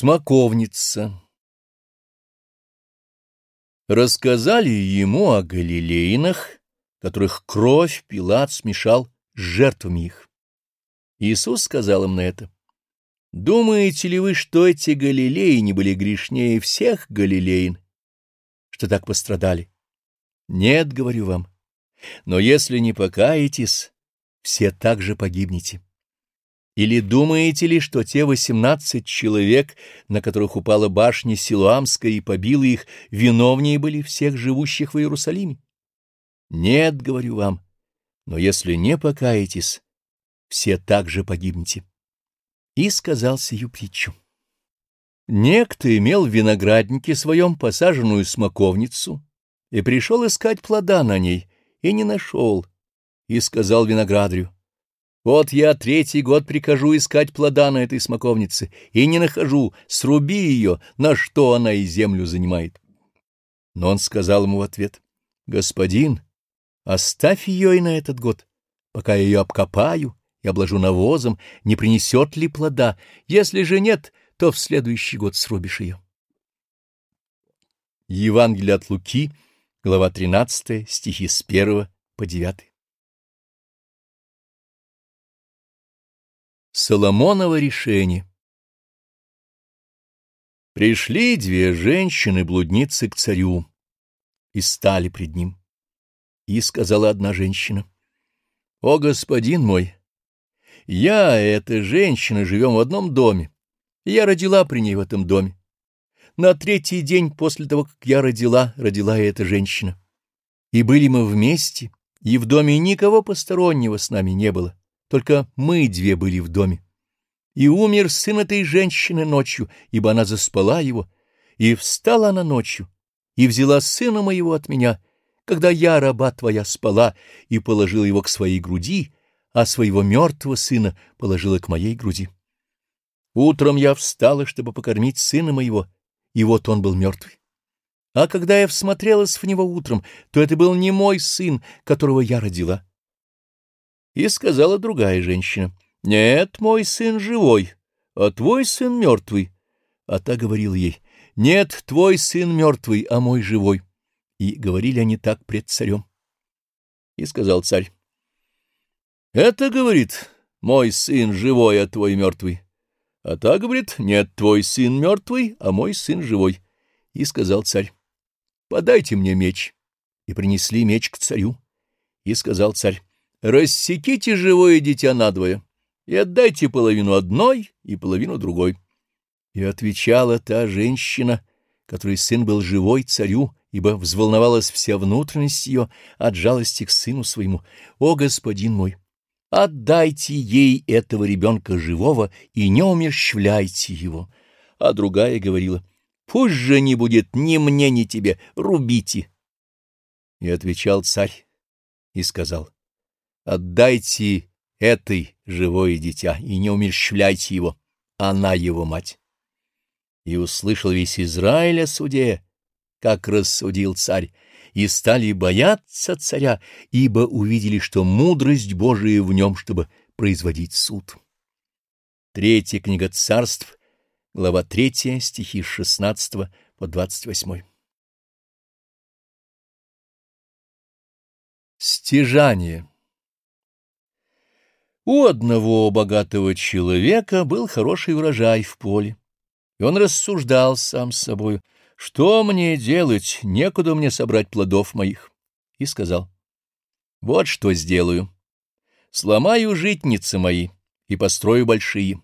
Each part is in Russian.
Смоковница Рассказали ему о галилеинах, которых кровь Пилат смешал с жертвами их. Иисус сказал им на это, «Думаете ли вы, что эти галилеи не были грешнее всех галилеин, что так пострадали? Нет, говорю вам, но если не покаетесь, все так же погибнете». Или думаете ли, что те восемнадцать человек, на которых упала башня Силуамская и побила их, виновнее были всех живущих в Иерусалиме? Нет, говорю вам, но если не покаетесь, все так же погибнете. И сказал сию притчу. Некто имел в винограднике своем посаженную смоковницу и пришел искать плода на ней, и не нашел, и сказал виноградарю, вот я третий год прикажу искать плода на этой смоковнице, и не нахожу, сруби ее, на что она и землю занимает. Но он сказал ему в ответ, «Господин, оставь ее и на этот год, пока я ее обкопаю и обложу навозом, не принесет ли плода, если же нет, то в следующий год срубишь ее». Евангелие от Луки, глава 13, стихи с 1 по 9. Соломоново решение Пришли две женщины-блудницы к царю и стали пред ним. И сказала одна женщина, «О, господин мой, я, эта женщина, живем в одном доме, и я родила при ней в этом доме. На третий день после того, как я родила, родила и эта женщина. И были мы вместе, и в доме никого постороннего с нами не было только мы две были в доме. И умер сын этой женщины ночью, ибо она заспала его, и встала она ночью, и взяла сына моего от меня, когда я, раба твоя, спала, и положила его к своей груди, а своего мертвого сына положила к моей груди. Утром я встала, чтобы покормить сына моего, и вот он был мертвый. А когда я всмотрелась в него утром, то это был не мой сын, которого я родила. И сказала другая женщина, «Нет, мой сын живой, а твой сын мертвый». А та говорила ей, «Нет, твой сын мертвый, а мой живой». И говорили они так пред царем. И сказал царь, «Это, — говорит, — мой сын живой, а твой мертвый». А та говорит, «Нет, твой сын мертвый, а мой сын живой». И сказал царь, «Подайте мне меч». И принесли меч к царю. И сказал царь, рассеките живое дитя надвое и отдайте половину одной и половину другой. И отвечала та женщина, которой сын был живой царю, ибо взволновалась вся внутренность ее от жалости к сыну своему. «О, господин мой, отдайте ей этого ребенка живого и не умерщвляйте его». А другая говорила, «Пусть же не будет ни мне, ни тебе, рубите». И отвечал царь и сказал, Отдайте этой живое дитя и не умерщвляйте его, она его мать. И услышал весь Израиль о суде, как рассудил царь, и стали бояться царя, ибо увидели, что мудрость Божия в нем, чтобы производить суд. Третья книга царств, глава третья, стихи с 16 по 28. Стяжание у одного богатого человека был хороший урожай в поле, и он рассуждал сам с собою, что мне делать, некуда мне собрать плодов моих, и сказал, вот что сделаю, сломаю житницы мои и построю большие,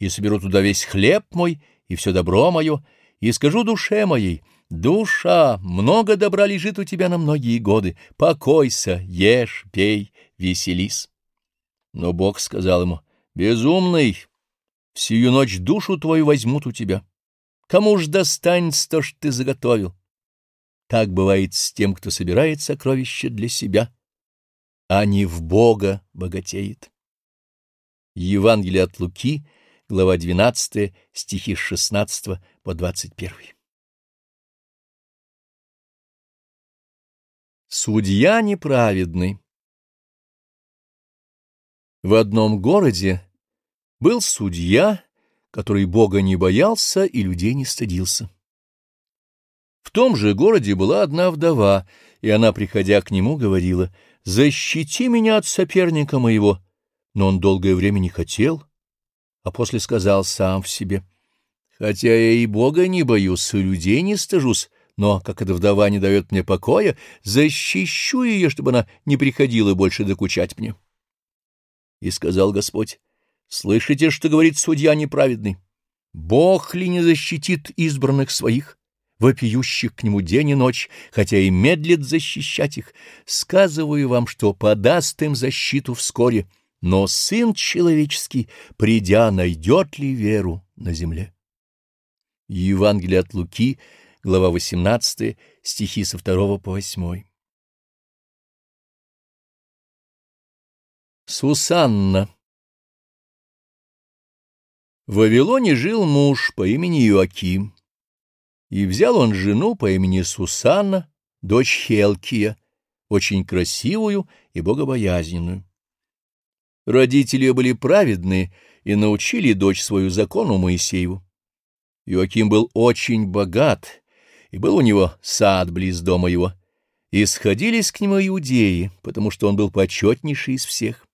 и соберу туда весь хлеб мой и все добро мое, и скажу душе моей, душа, много добра лежит у тебя на многие годы, покойся, ешь, пей, веселись. Но Бог сказал ему, «Безумный, всю ночь душу твою возьмут у тебя. Кому ж достанется то, что ты заготовил?» Так бывает с тем, кто собирает сокровища для себя, а не в Бога богатеет. Евангелие от Луки, глава 12, стихи с 16 по 21. Судья неправедный в одном городе был судья, который Бога не боялся и людей не стыдился. В том же городе была одна вдова, и она, приходя к нему, говорила, «Защити меня от соперника моего». Но он долгое время не хотел, а после сказал сам в себе, «Хотя я и Бога не боюсь, и людей не стыжусь, но, как эта вдова не дает мне покоя, защищу ее, чтобы она не приходила больше докучать мне». И сказал Господь, «Слышите, что говорит судья неправедный? Бог ли не защитит избранных своих?» вопиющих к нему день и ночь, хотя и медлит защищать их, сказываю вам, что подаст им защиту вскоре, но Сын Человеческий, придя, найдет ли веру на земле? Евангелие от Луки, глава 18, стихи со 2 по 8. Сусанна В Вавилоне жил муж по имени Иоаким. И взял он жену по имени Сусанна, дочь Хелкия, очень красивую и богобоязненную. Родители были праведные и научили дочь свою закону Моисееву. Иоаким был очень богат, и был у него сад близ дома его, и сходились к нему иудеи, потому что он был почетнейший из всех.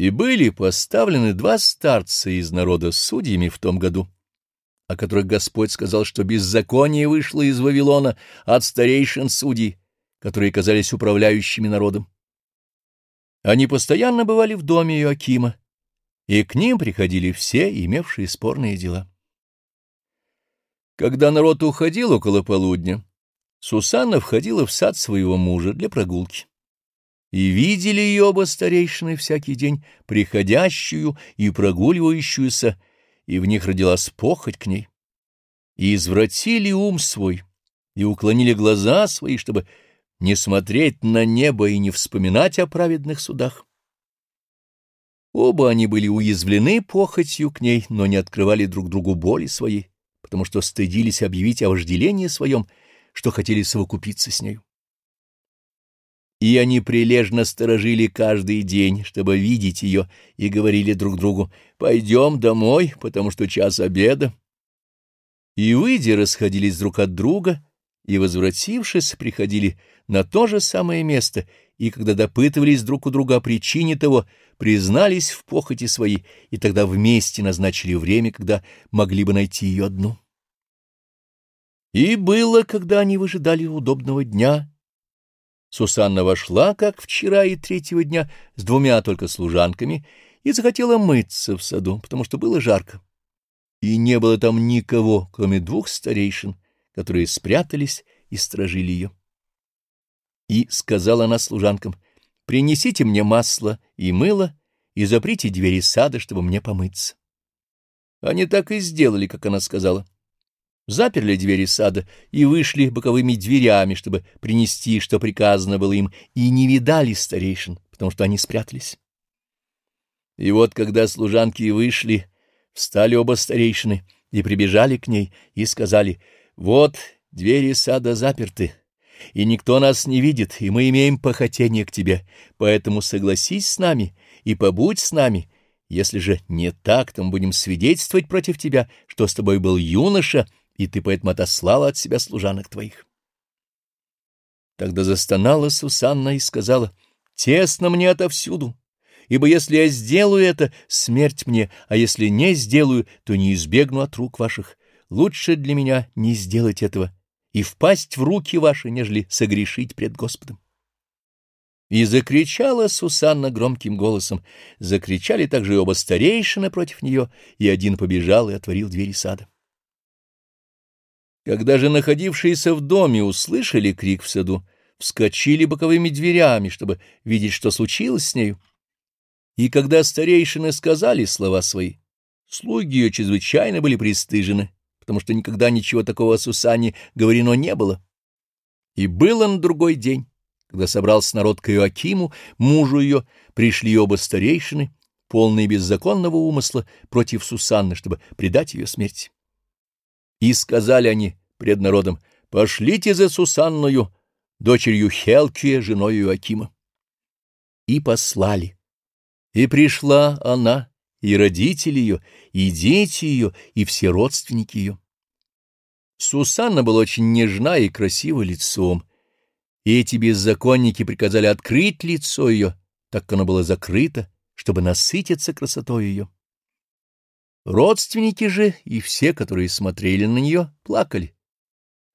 И были поставлены два старца из народа судьями в том году — о которых Господь сказал, что беззаконие вышло из Вавилона от старейшин судей, которые казались управляющими народом. Они постоянно бывали в доме Иоакима, и к ним приходили все, имевшие спорные дела. Когда народ уходил около полудня, Сусанна входила в сад своего мужа для прогулки. И видели ее оба старейшины всякий день, приходящую и прогуливающуюся, и в них родилась похоть к ней. И извратили ум свой, и уклонили глаза свои, чтобы не смотреть на небо и не вспоминать о праведных судах. Оба они были уязвлены похотью к ней, но не открывали друг другу боли своей, потому что стыдились объявить о вожделении своем, что хотели совокупиться с нею. И они прилежно сторожили каждый день, чтобы видеть ее, и говорили друг другу, «Пойдем домой, потому что час обеда». И, выйдя, расходились друг от друга, и, возвратившись, приходили на то же самое место, и, когда допытывались друг у друга о причине того, признались в похоти своей, и тогда вместе назначили время, когда могли бы найти ее одну. И было, когда они выжидали удобного дня, Сусанна вошла, как вчера и третьего дня, с двумя только служанками, и захотела мыться в саду, потому что было жарко. И не было там никого, кроме двух старейшин, которые спрятались и стражили ее. И сказала она служанкам, «Принесите мне масло и мыло, и заприте двери сада, чтобы мне помыться». Они так и сделали, как она сказала заперли двери сада и вышли боковыми дверями, чтобы принести, что приказано было им, и не видали старейшин, потому что они спрятались. И вот, когда служанки вышли, встали оба старейшины и прибежали к ней и сказали, «Вот двери сада заперты, и никто нас не видит, и мы имеем похотение к тебе, поэтому согласись с нами и побудь с нами». Если же не так, то мы будем свидетельствовать против тебя, что с тобой был юноша, и ты поэтому отослала от себя служанок твоих. Тогда застонала Сусанна и сказала, «Тесно мне отовсюду, ибо если я сделаю это, смерть мне, а если не сделаю, то не избегну от рук ваших. Лучше для меня не сделать этого и впасть в руки ваши, нежели согрешить пред Господом». И закричала Сусанна громким голосом. Закричали также и оба старейшины против нее, и один побежал и отворил двери сада. Когда же находившиеся в доме услышали крик в саду, вскочили боковыми дверями, чтобы видеть, что случилось с нею. И когда старейшины сказали слова свои, слуги ее чрезвычайно были пристыжены, потому что никогда ничего такого о Сусане говорено не было. И было на другой день, когда собрался народ к Иоакиму, мужу ее, пришли оба старейшины, полные беззаконного умысла, против Сусанны, чтобы предать ее смерти. И сказали они пред народом, «Пошлите за Сусанною, дочерью Хелкия, женою Акима». И послали. И пришла она, и родители ее, и дети ее, и все родственники ее. Сусанна была очень нежна и красива лицом, и эти беззаконники приказали открыть лицо ее, так как оно было закрыто, чтобы насытиться красотой ее. Родственники же и все, которые смотрели на нее, плакали.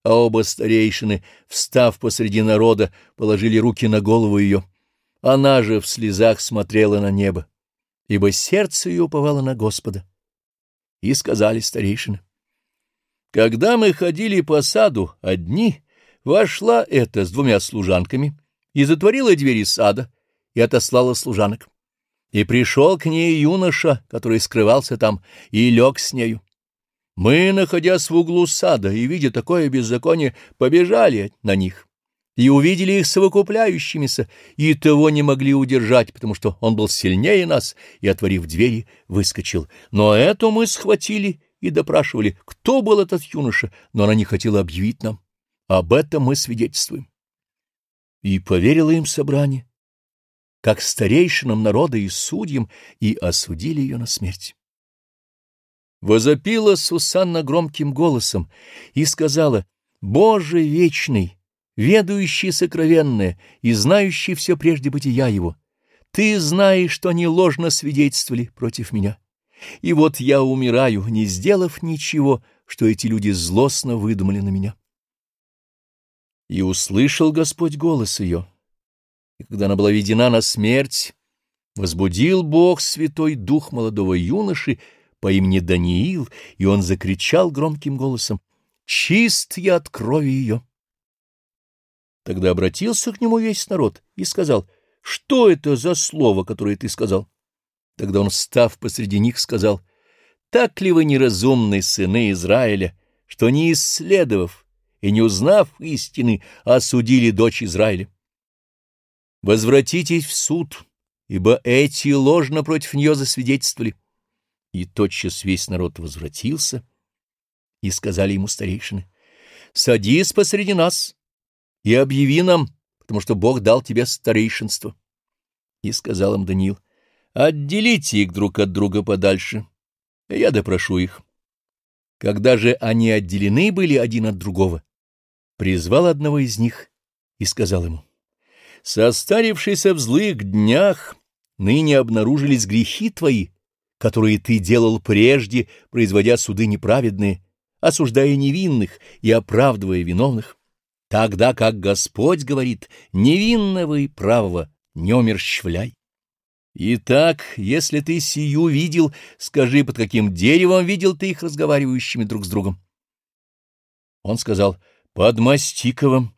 А оба старейшины, встав посреди народа, положили руки на голову ее. Она же в слезах смотрела на небо, ибо сердце ее уповало на Господа. И сказали старейшины. Когда мы ходили по саду одни, вошла эта с двумя служанками и затворила двери сада и отослала служанок. И пришел к ней юноша, который скрывался там, и лег с нею. Мы, находясь в углу сада и видя такое беззаконие, побежали на них и увидели их совокупляющимися, и того не могли удержать, потому что он был сильнее нас, и, отворив двери, выскочил. Но эту мы схватили и допрашивали, кто был этот юноша, но она не хотела объявить нам. Об этом мы свидетельствуем. И поверило им собрание как старейшинам народа и судьям, и осудили ее на смерть. Возопила Сусанна громким голосом и сказала, «Боже вечный, ведающий сокровенное и знающий все прежде бытия его, ты знаешь, что они ложно свидетельствовали против меня. И вот я умираю, не сделав ничего, что эти люди злостно выдумали на меня». И услышал Господь голос ее и когда она была ведена на смерть, возбудил Бог Святой Дух молодого юноши по имени Даниил, и он закричал громким голосом «Чист я от крови ее!» Тогда обратился к нему весь народ и сказал «Что это за слово, которое ты сказал?» Тогда он, став посреди них, сказал «Так ли вы неразумные сыны Израиля, что не исследовав и не узнав истины, осудили дочь Израиля?» Возвратитесь в суд, ибо эти ложно против нее засвидетельствовали. И тотчас весь народ возвратился, и сказали ему старейшины, «Садись посреди нас и объяви нам, потому что Бог дал тебе старейшинство». И сказал им Даниил, «Отделите их друг от друга подальше, я допрошу их». Когда же они отделены были один от другого, призвал одного из них и сказал ему, Состарившийся в злых днях, ныне обнаружились грехи твои, которые ты делал прежде, производя суды неправедные, осуждая невинных и оправдывая виновных, тогда как Господь говорит, невинного и правого не умерщвляй. Итак, если ты сию видел, скажи, под каким деревом видел ты их разговаривающими друг с другом? Он сказал, под мастиковым.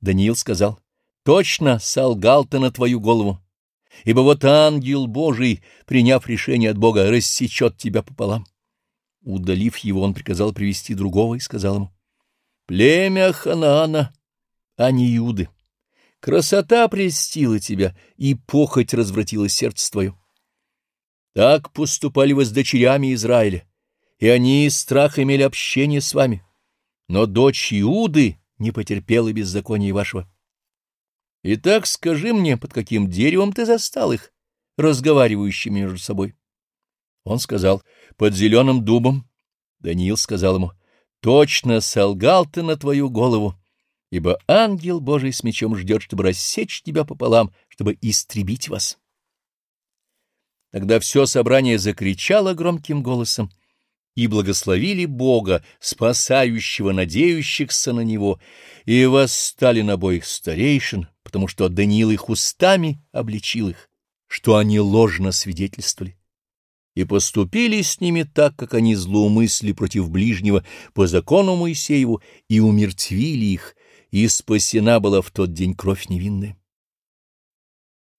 Даниил сказал, Точно солгал ты на твою голову, ибо вот ангел Божий, приняв решение от Бога, рассечет тебя пополам. Удалив его, он приказал привести другого и сказал ему, «Племя Ханаана, а не Иуды. Красота прельстила тебя, и похоть развратила сердце твое. Так поступали вы с дочерями Израиля, и они из страха имели общение с вами. Но дочь Иуды не потерпела беззакония вашего. Итак, скажи мне, под каким деревом ты застал их, разговаривающими между собой? Он сказал, под зеленым дубом. Даниил сказал ему, точно солгал ты на твою голову, ибо ангел Божий с мечом ждет, чтобы рассечь тебя пополам, чтобы истребить вас. Тогда все собрание закричало громким голосом, и благословили Бога, спасающего надеющихся на Него, и восстали на обоих старейшин, потому что Даниил их устами обличил их, что они ложно свидетельствовали. И поступили с ними так, как они злоумысли против ближнего по закону Моисееву, и умертвили их, и спасена была в тот день кровь невинная.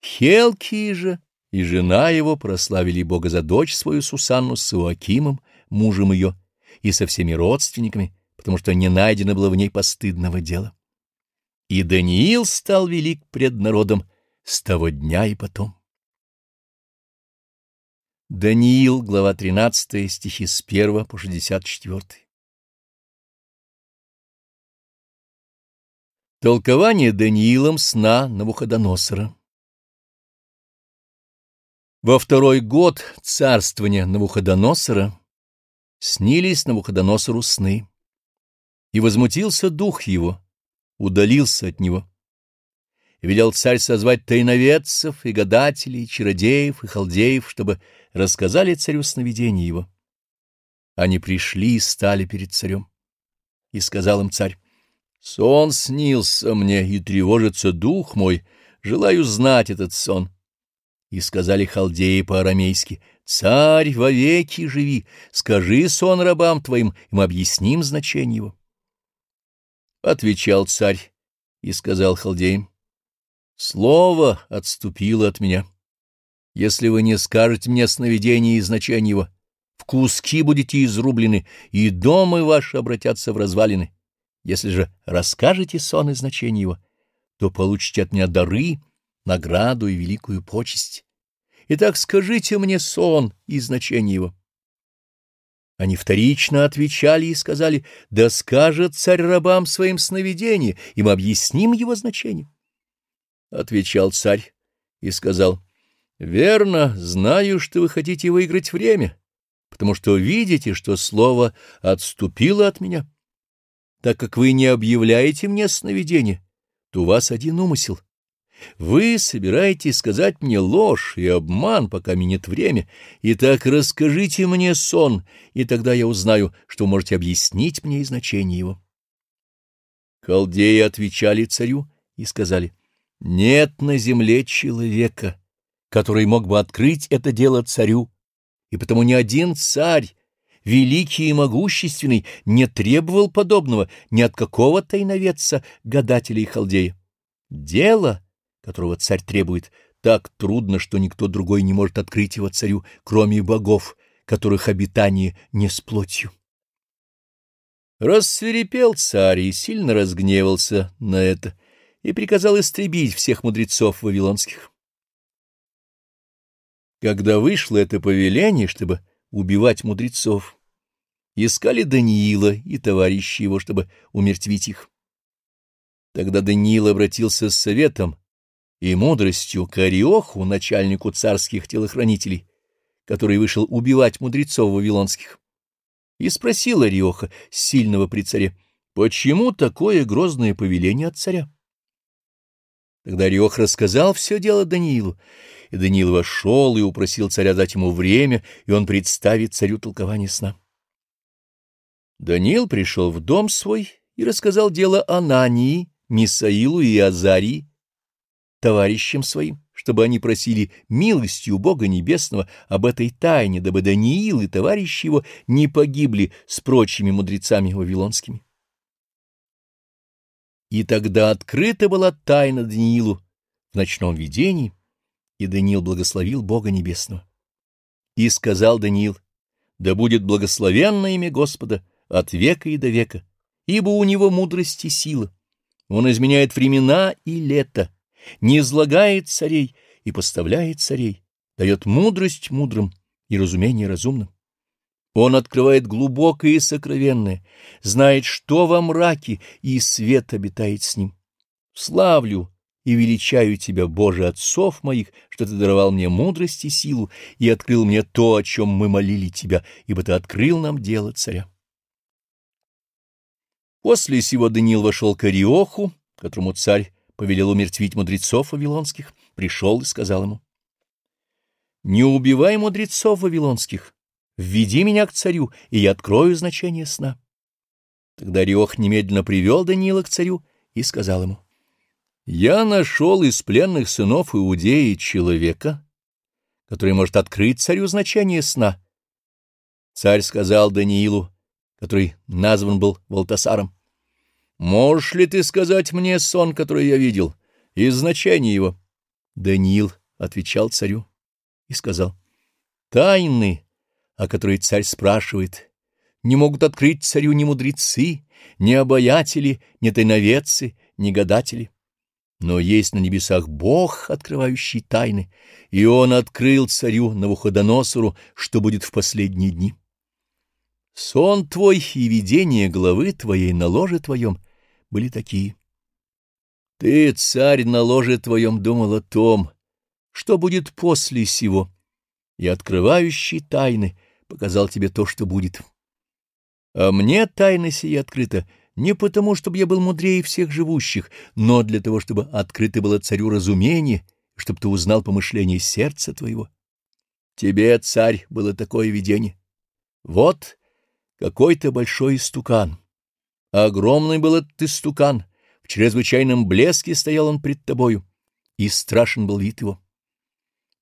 Хелки же и жена его прославили Бога за дочь свою Сусанну с Иоакимом, мужем ее, и со всеми родственниками, потому что не найдено было в ней постыдного дела. И Даниил стал велик пред народом с того дня и потом. Даниил, глава 13, стихи с 1 по 64. Толкование Даниилом сна Навуходоносора Во второй год царствования Навуходоносора снились Навуходоносору сны, и возмутился дух его, удалился от него. И велел царь созвать тайноведцев и гадателей, и чародеев и халдеев, чтобы рассказали царю сновидение его. Они пришли и стали перед царем. И сказал им царь, «Сон снился мне, и тревожится дух мой, желаю знать этот сон». И сказали халдеи по-арамейски, «Царь, вовеки живи, скажи сон рабам твоим, и мы объясним значение его». Отвечал царь и сказал халдеям, «Слово отступило от меня. Если вы не скажете мне сновидение и значение его, в куски будете изрублены, и дома ваши обратятся в развалины. Если же расскажете сон и значение его, то получите от меня дары, награду и великую почесть. Итак, скажите мне сон и значение его. Они вторично отвечали и сказали, да скажет царь рабам своим сновидение, и мы объясним его значение. Отвечал царь и сказал, верно, знаю, что вы хотите выиграть время, потому что видите, что слово отступило от меня. Так как вы не объявляете мне сновидение, то у вас один умысел — вы собираетесь сказать мне ложь и обман, пока минет время. Итак, расскажите мне сон, и тогда я узнаю, что можете объяснить мне и значение его. Халдеи отвечали царю и сказали, «Нет на земле человека, который мог бы открыть это дело царю, и потому ни один царь, великий и могущественный, не требовал подобного ни от какого тайноведца, гадателя и халдея. Дело — которого царь требует, так трудно, что никто другой не может открыть его царю, кроме богов, которых обитание не с плотью. Рассверепел царь и сильно разгневался на это и приказал истребить всех мудрецов вавилонских. Когда вышло это повеление, чтобы убивать мудрецов, искали Даниила и товарищи его, чтобы умертвить их. Тогда Даниил обратился с советом и мудростью к начальнику царских телохранителей, который вышел убивать мудрецов вавилонских. И спросил Ариоха, сильного при царе, почему такое грозное повеление от царя? Тогда Ариох рассказал все дело Даниилу, и Даниил вошел и упросил царя дать ему время, и он представит царю толкование сна. Даниил пришел в дом свой и рассказал дело Анании, Мисаилу и Азарии, товарищам своим, чтобы они просили милостью Бога Небесного об этой тайне, дабы Даниил и товарищи его не погибли с прочими мудрецами вавилонскими. И тогда открыта была тайна Даниилу в ночном видении, и Даниил благословил Бога Небесного. И сказал Даниил, да будет благословенно имя Господа от века и до века, ибо у него мудрость и сила. Он изменяет времена и лето, не излагает царей и поставляет царей, дает мудрость мудрым и разумение разумным. Он открывает глубокое и сокровенное, знает, что во мраке, и свет обитает с ним. Славлю и величаю Тебя, Боже, отцов моих, что Ты даровал мне мудрость и силу и открыл мне то, о чем мы молили Тебя, ибо Ты открыл нам дело царя. После сего Даниил вошел к Ариоху, которому царь повелел умертвить мудрецов вавилонских, пришел и сказал ему, «Не убивай мудрецов вавилонских, введи меня к царю, и я открою значение сна». Тогда Риох немедленно привел Даниила к царю и сказал ему, «Я нашел из пленных сынов Иудеи человека, который может открыть царю значение сна». Царь сказал Даниилу, который назван был Валтасаром, Можешь ли ты сказать мне сон, который я видел, и значение его? Даниил отвечал царю и сказал, тайны, о которой царь спрашивает, не могут открыть царю ни мудрецы, ни обаятели, ни тайноведцы, ни гадатели. Но есть на небесах Бог, открывающий тайны, и Он открыл царю Навуходоносору, что будет в последние дни. Сон твой и видение главы твоей на ложе твоем были такие. Ты, царь, на ложе твоем думал о том, что будет после сего, и открывающий тайны показал тебе то, что будет. А мне тайна сия открыта не потому, чтобы я был мудрее всех живущих, но для того, чтобы открыто было царю разумение, чтобы ты узнал помышление сердца твоего. Тебе, царь, было такое видение. Вот какой-то большой истукан. Огромный был этот истукан, в чрезвычайном блеске стоял он пред тобою, и страшен был вид его.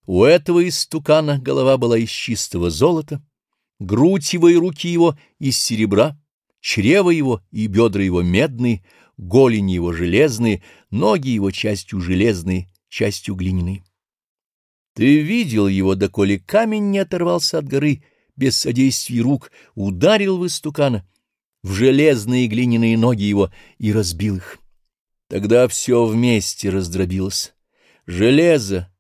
У этого истукана голова была из чистого золота, грудь его и руки его из серебра, чрево его и бедра его медные, голени его железные, ноги его частью железные, частью глиняные. Ты видел его, доколе камень не оторвался от горы, без содействия рук, ударил в истукана, в железные глиняные ноги его и разбил их. Тогда все вместе раздробилось. Железо,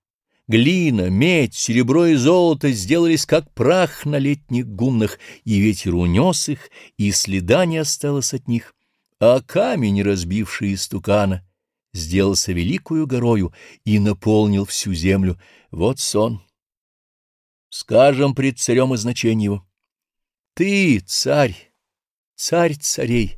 Глина, медь, серебро и золото сделались как прах на летних гумнах, и ветер унес их, и следа не осталось от них. А камень, разбивший истукана, сделался великою горою и наполнил всю землю. Вот сон. Скажем пред царем и значение его. Ты, царь, царь царей,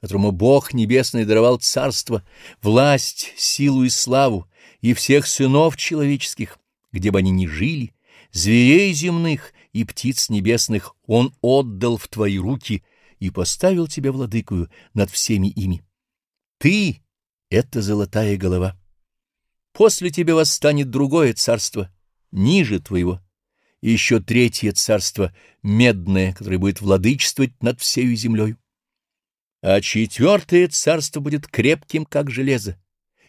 которому Бог Небесный даровал царство, власть, силу и славу, и всех сынов человеческих, где бы они ни жили, зверей земных и птиц небесных он отдал в твои руки и поставил тебя владыкою над всеми ими. Ты — это золотая голова. После тебя восстанет другое царство, ниже твоего, и еще третье царство, медное, которое будет владычествовать над всею землею. А четвертое царство будет крепким, как железо,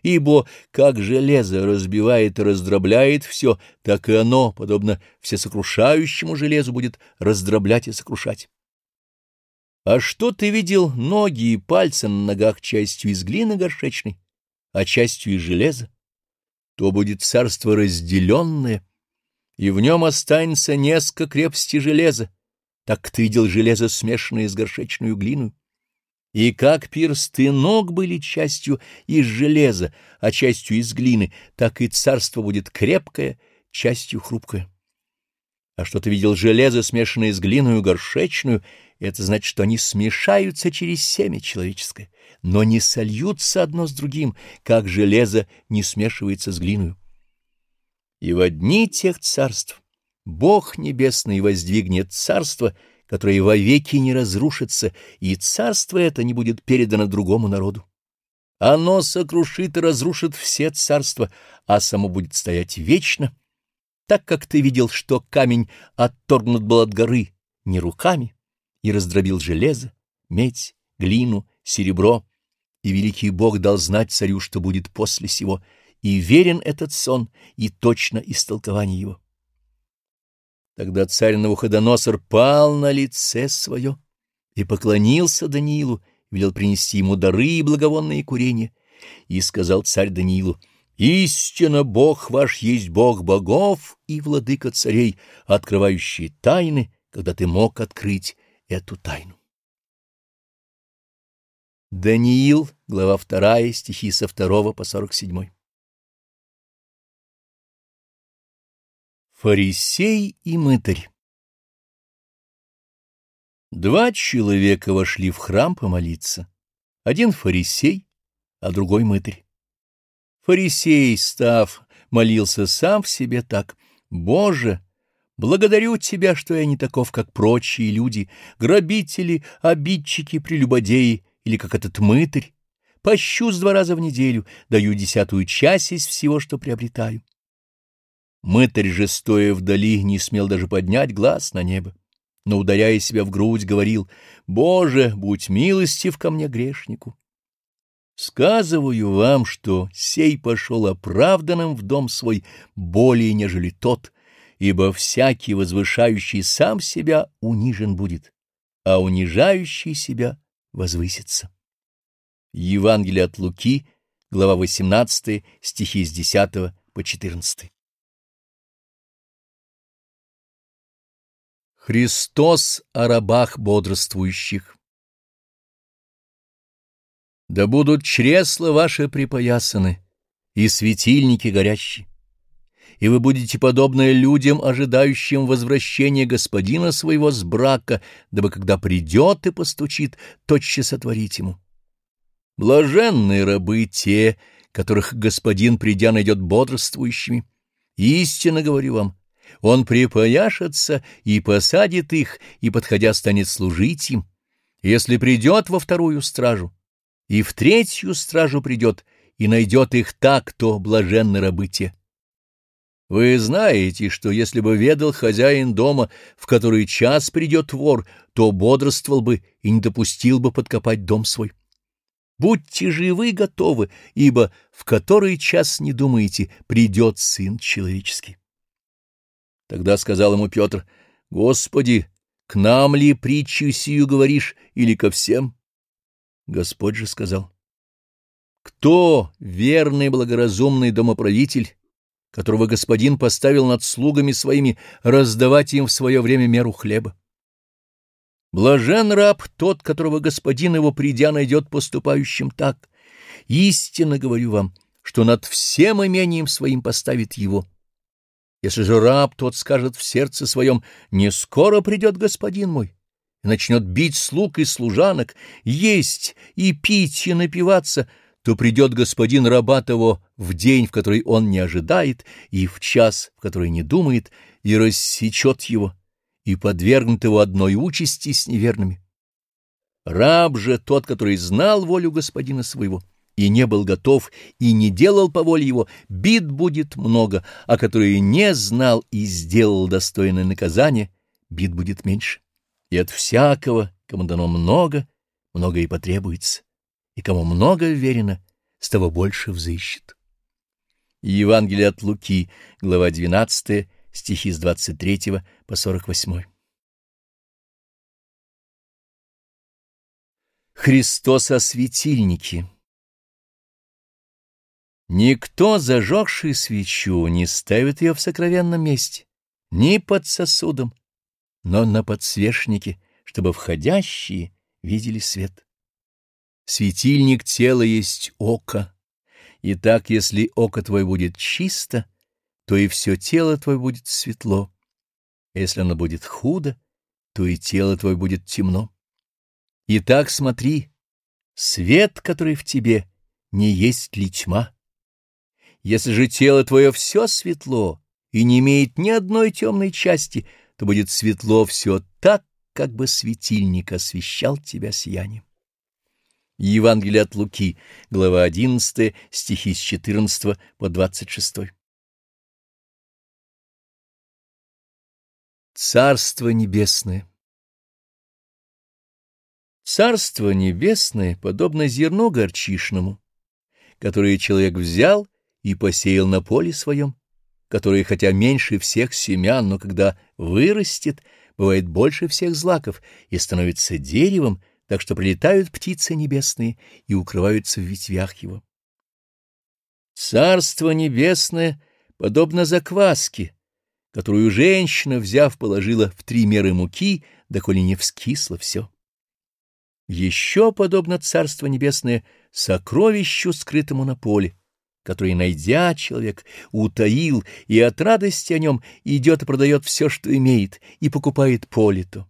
ибо как железо разбивает и раздробляет все, так и оно, подобно всесокрушающему железу, будет раздроблять и сокрушать. А что ты видел ноги и пальцы на ногах частью из глины горшечной, а частью из железа? То будет царство разделенное, и в нем останется несколько крепости железа, так ты видел железо, смешанное с горшечную глиной. И как персты ног были частью из железа, а частью из глины, так и царство будет крепкое, частью хрупкое. А что ты видел железо, смешанное с глиной горшечную, это значит, что они смешаются через семя человеческое, но не сольются одно с другим, как железо не смешивается с глиной. И в одни тех царств Бог Небесный воздвигнет царство — которое вовеки не разрушится, и царство это не будет передано другому народу. Оно сокрушит и разрушит все царства, а само будет стоять вечно, так как ты видел, что камень отторгнут был от горы не руками и раздробил железо, медь, глину, серебро, и великий Бог дал знать царю, что будет после сего, и верен этот сон, и точно истолкование его. Тогда царь Навуходоносор пал на лице свое и поклонился Даниилу, велел принести ему дары и благовонные курения. И сказал царь Даниилу, «Истинно Бог ваш есть Бог богов и владыка царей, открывающий тайны, когда ты мог открыть эту тайну». Даниил, глава 2, стихи со 2 по 47. Фарисей и мытарь Два человека вошли в храм помолиться. Один фарисей, а другой мытарь. Фарисей, став, молился сам в себе так. «Боже, благодарю Тебя, что я не таков, как прочие люди, грабители, обидчики, прелюбодеи или как этот мытарь. Пощу с два раза в неделю, даю десятую часть из всего, что приобретаю. Мытарь же, стоя вдали, не смел даже поднять глаз на небо, но, ударяя себя в грудь, говорил, «Боже, будь милостив ко мне, грешнику!» Сказываю вам, что сей пошел оправданным в дом свой более, нежели тот, ибо всякий, возвышающий сам себя, унижен будет, а унижающий себя возвысится. Евангелие от Луки, глава 18, стихи с 10 по 14. Христос о рабах бодрствующих. Да будут чресла ваши припоясаны и светильники горящие, и вы будете подобны людям, ожидающим возвращения господина своего с брака, дабы когда придет и постучит, тотчас отворить ему. Блаженные рабы те, которых господин, придя, найдет бодрствующими. Истинно говорю вам, он припояшется и посадит их, и, подходя, станет служить им. Если придет во вторую стражу, и в третью стражу придет, и найдет их так, то блаженны рабы те. Вы знаете, что если бы ведал хозяин дома, в который час придет вор, то бодрствовал бы и не допустил бы подкопать дом свой. Будьте же вы готовы, ибо в который час не думаете, придет Сын Человеческий. Тогда сказал ему Петр, «Господи, к нам ли притчу сию говоришь или ко всем?» Господь же сказал, «Кто верный благоразумный домоправитель, которого господин поставил над слугами своими раздавать им в свое время меру хлеба? Блажен раб тот, которого господин его, придя, найдет поступающим так. Истинно говорю вам, что над всем имением своим поставит его. Если же раб тот скажет в сердце своем, «Не скоро придет господин мой», и начнет бить слуг и служанок, есть и пить и напиваться, то придет господин раба того в день, в который он не ожидает, и в час, в который не думает, и рассечет его, и подвергнет его одной участи с неверными. Раб же тот, который знал волю господина своего, и не был готов, и не делал по воле его, бит будет много, а который не знал и сделал достойное наказание, бит будет меньше. И от всякого, кому дано много, много и потребуется, и кому много верено, с того больше взыщет. Евангелие от Луки, глава 12, стихи с 23 по 48. Христос о светильнике Никто, зажегший свечу, не ставит ее в сокровенном месте, ни под сосудом, но на подсвечнике, чтобы входящие видели свет. Светильник тела есть око, и так, если око твое будет чисто, то и все тело твое будет светло. Если оно будет худо, то и тело твое будет темно. Итак, смотри, свет, который в тебе, не есть ли тьма? Если же тело твое все светло и не имеет ни одной темной части, то будет светло все так, как бы светильник освещал тебя сиянием. Евангелие от Луки, глава 11, стихи с 14 по 26. Царство Небесное Царство Небесное подобно зерну горчишному, которое человек взял и посеял на поле своем, которое, хотя меньше всех семян, но когда вырастет, бывает больше всех злаков и становится деревом, так что прилетают птицы небесные и укрываются в ветвях его. Царство небесное подобно закваске, которую женщина, взяв, положила в три меры муки, доколе не вскисло все. Еще подобно Царство Небесное сокровищу, скрытому на поле, который, найдя человек, утаил, и от радости о нем идет и продает все, что имеет, и покупает поле то.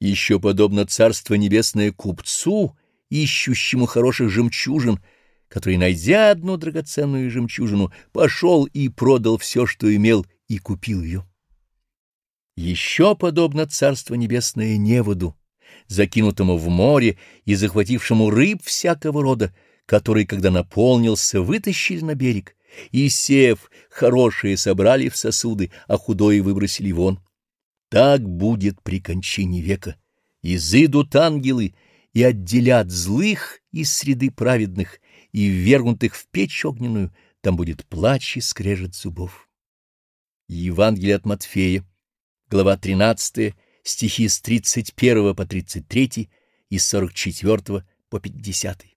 Еще подобно Царство Небесное купцу, ищущему хороших жемчужин, который, найдя одну драгоценную жемчужину, пошел и продал все, что имел, и купил ее. Еще подобно Царство Небесное неводу, закинутому в море и захватившему рыб всякого рода, который, когда наполнился, вытащили на берег, и, сев, хорошие собрали в сосуды, а худое выбросили вон. Так будет при кончине века. Изыдут ангелы и отделят злых из среды праведных, и ввергнутых в печь огненную, там будет плач и скрежет зубов. Евангелие от Матфея, глава 13, стихи с 31 по 33 и с 44 по 50.